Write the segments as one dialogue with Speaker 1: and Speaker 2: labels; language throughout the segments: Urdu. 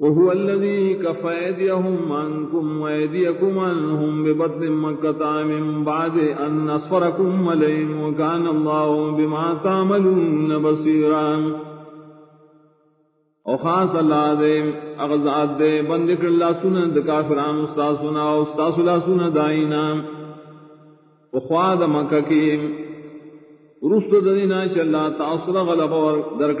Speaker 1: وهو الذي كف أيديهم عنكم وأيديكم عنهم ببطل مكة من بعد أن أصفركم ملين وكان الله بما تعملون بصيرا وخاص الله ذي أغزات ذي بن ذكر الله سنة كافران استاسنا واستاس الله سنة دائنا وخواد مكة كيم رسط دينا شاء الله تعصر غلق ودرك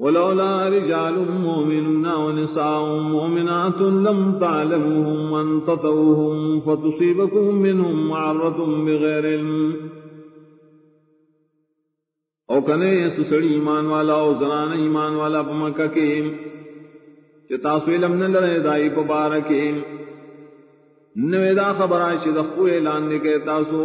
Speaker 1: ولولا رجال مؤمنون ونساء مؤمنات لم تعلموهم أن تطوهم فتصيبكم منهم معرة بغير علم او کنے سسڑی ایمان والا او زنان ایمان والا پا مکہ کیم چتاسو علم نلرے دائی پا بارکیم نوے دا خبر دخو اعلان نکے تاسو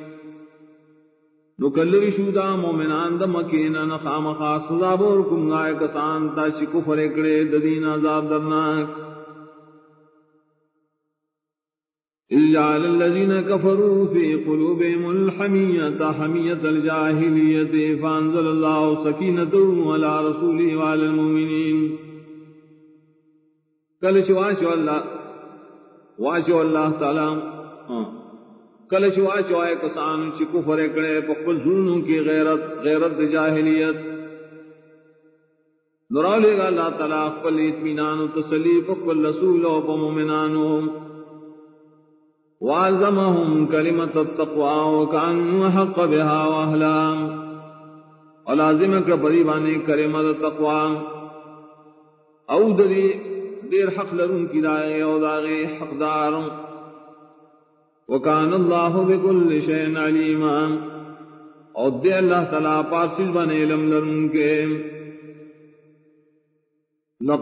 Speaker 1: نکلوی شودا مومنان دا مکینا نخام خاص سزا بورکم گائے کسان تا شکو فرکڑے دا دین عذاب درناک اجعل الذین کفروا فی قلوبهم الحمیت حمیت الجاہلیت فانزل اللہ سکینت علی رسولی وعلی المومنین کلش واشو اللہ واشو اللہ تعالی ہاں. کل شوا چوائے کسان چکو فرے اکڑے پکل زنوں کی غیرت غیرت جاہلیت نرالے گا اللہ تعالیٰ اقبل اتمینان و تسلی پکل رسول و و وعظمہم کلمت التقوی وکانو حق بہا و احلام و لازم اکر پریبانے کلمت التقوی او دلی دیر حق لرن کی دائے او داغے حق داروں وکان اللہ بکل شین علیما او دے اللہ تعالی پاسل بنے لے لو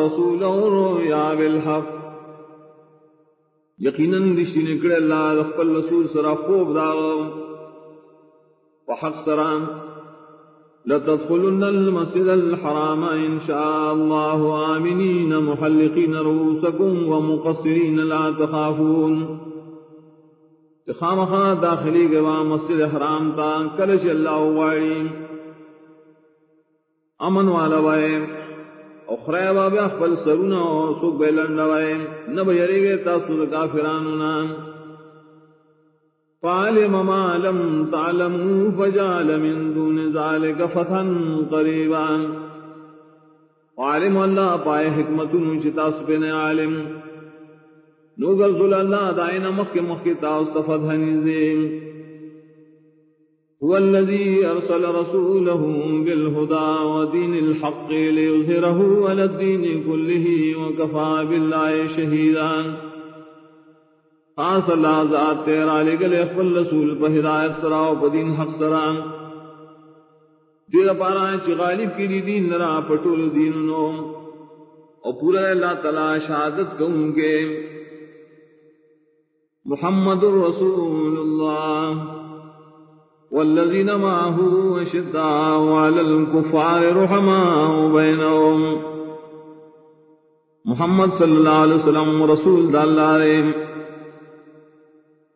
Speaker 1: رسو رسول سرا خوب روبا وحق سر لتدخلن المسجد الحرام إن شاء الله آمنين محلقين رؤوسكم ومقصرين لا تخافون خامخا داخلی گوا مسجد حرام تا کلش اللہ واری امن والا وائے اخرے بابا خپل سرونا او سو بیلن وائے نہ بہرے گے تاسو کافرانو نام وعلم ما لم تعلموا فجعل من دون ذلك فتحا قريبا وعلم الله پائے حکمت نوچتا سپن عالم نوگر ذل اللہ دائن مخ مخ تاوست فتحا هو الذي أرسل رسوله بالهدى ودين الحق ليظهره على الدين كله وكفى بالله شهيدا خاص اللہ ذات تیرا لگل گلے اخبر رسول پہ ہدایت سرا و پدین حق سرا دیر پارا چی غالب کی دی دین نرا پٹول دین نو او پورا اللہ تلا شہادت کہوں گے محمد الرسول اللہ والذین ماہو شدہ وعلى الكفار رحما بینہم محمد صلی اللہ علیہ وسلم رسول اللہ علیہ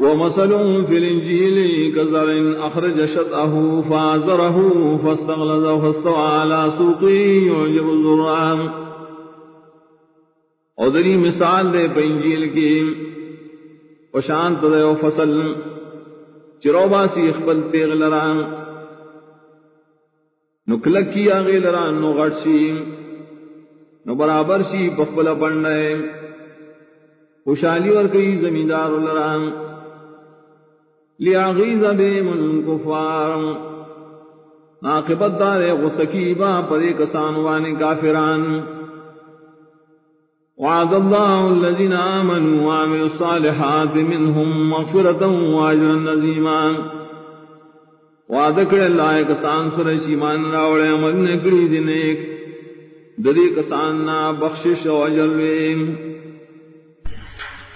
Speaker 1: ومثل في الإنجيل كزر أخرج شطأه فازره فاستغلظ فاستوى على سوقه يعجب الزرعان وذلك مثال ده في الإنجيل كي وشانت ده وفصل چروبا سی اخبل تیغ لران نکلک کیا غی لران نو غٹ شی نو برابر شی پخبلا پڑھنے خوشحالی اور کئی زمیندار لران لیا گی زم کار نہ بدارے سکی با پر کسان وانی آمنوا فران وادی نام سال ہاتھ منہ فورتھیان وا دائک سان سر چی دن ایک من کسان نا اجر ویم